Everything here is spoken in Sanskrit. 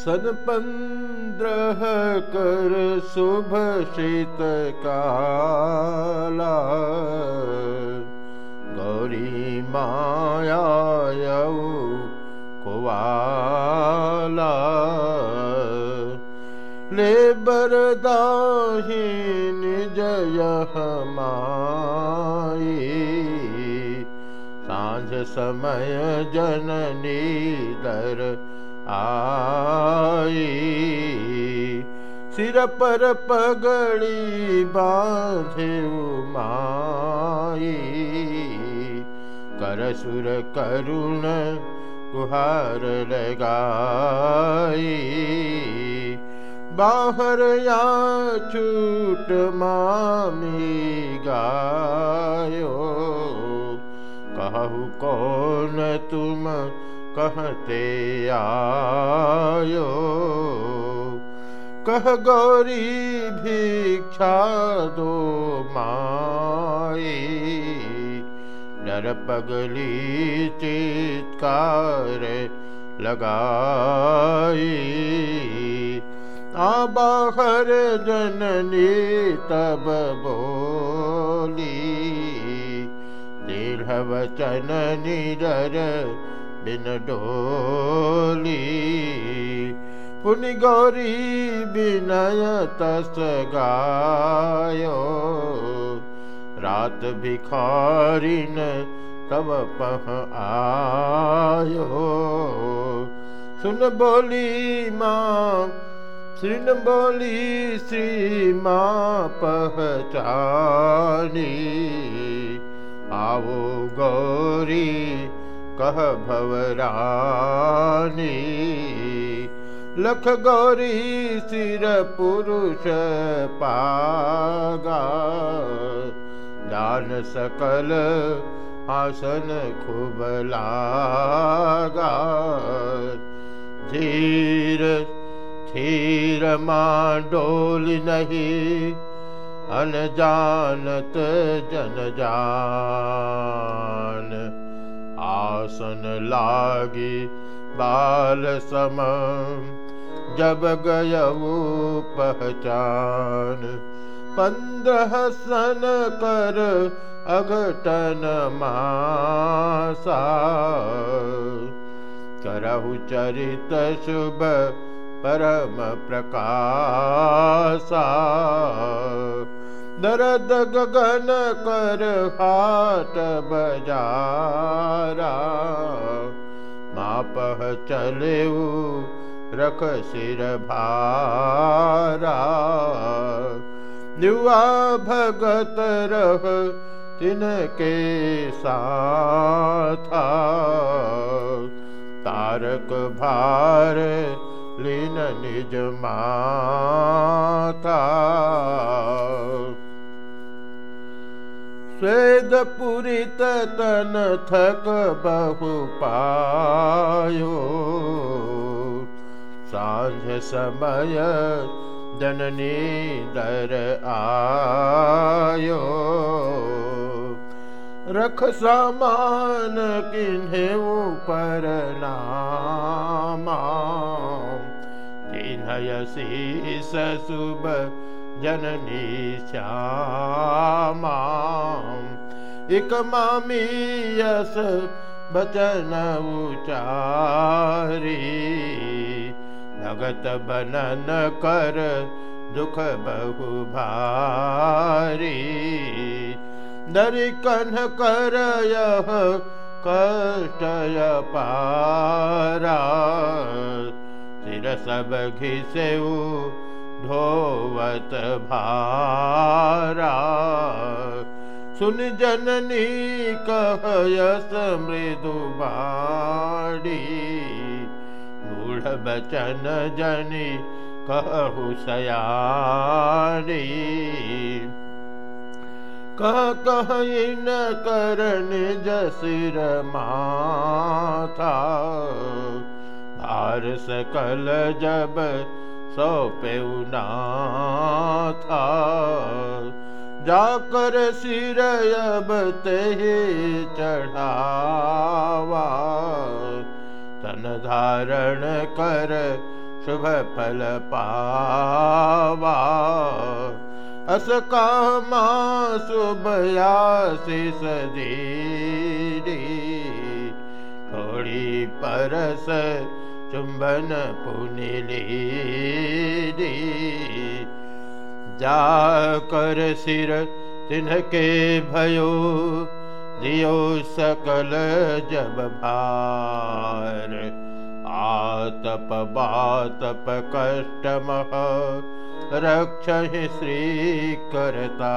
सन पंद्रह कर शुभ शीत काला। गौरी माया कुवाला। ले बरदाही निजय माई। साँझ समय जननी दर आई सिर पर पगड़ी बांधे लगाई बाहर या छूट मामी गायो। कहु कौन तुम कहते आयो कह गौरी भिक्षा दो माई डर पगली चित्कार लगाई आ बाहर जननी तब बोली दृढ़ वचन निडर बिन डोली पुनि गौरी विनय तस गायो। रात भिखारिन तब पह आयो। सुन बोली माँ सुन बोली श्री माँ पहचानी आओ गौरी कह भवरानी लख गौरी सिर पुरुष पागा। दान सकल आसन खूब लागा। धीर थीर माँ डोल नहीं, अनजानत जन जान। आसन लागी बाल सम जब गयऊ पहचान पंद्रह सन कर अघटन मासा। करहु चरित शुभ परम प्रकाशा। दरद गगन कर हाट बजारा। मापह चले रख सिर भारा युवा भगत रह तिनके साथा। तारक भार लीन निज माता स्वेद पुरित तन थक बहु पायो साँझ समय जननी दर आयो। रख सामान किन्हे ऊपर नामा। तिन्हय शीस शुभ जननी श्यामा। एक मामी यस बचन उचारी भगत बनन कर दुख बहु भारी। दरि कन्ह कर यह कष्टय पारा सिर सब घिसेऊ धोवत भारा। सुन जननी कहयस मृदु बाड़ी मूढ़ बचन जनी कहु सयारी कह कह न करन जसिर माथा। भार सकल जब सौपेना था जाकर सिर अब ते तन धारण कर शुभ फल पावा। अस कामा शुभयासि सदी थोड़ी परस चुंबन पुनिली जा कर सिर तिनके भयो, दियो सकल जब भार। तप बातप कष्टमः रक्ष श्रीकर्ता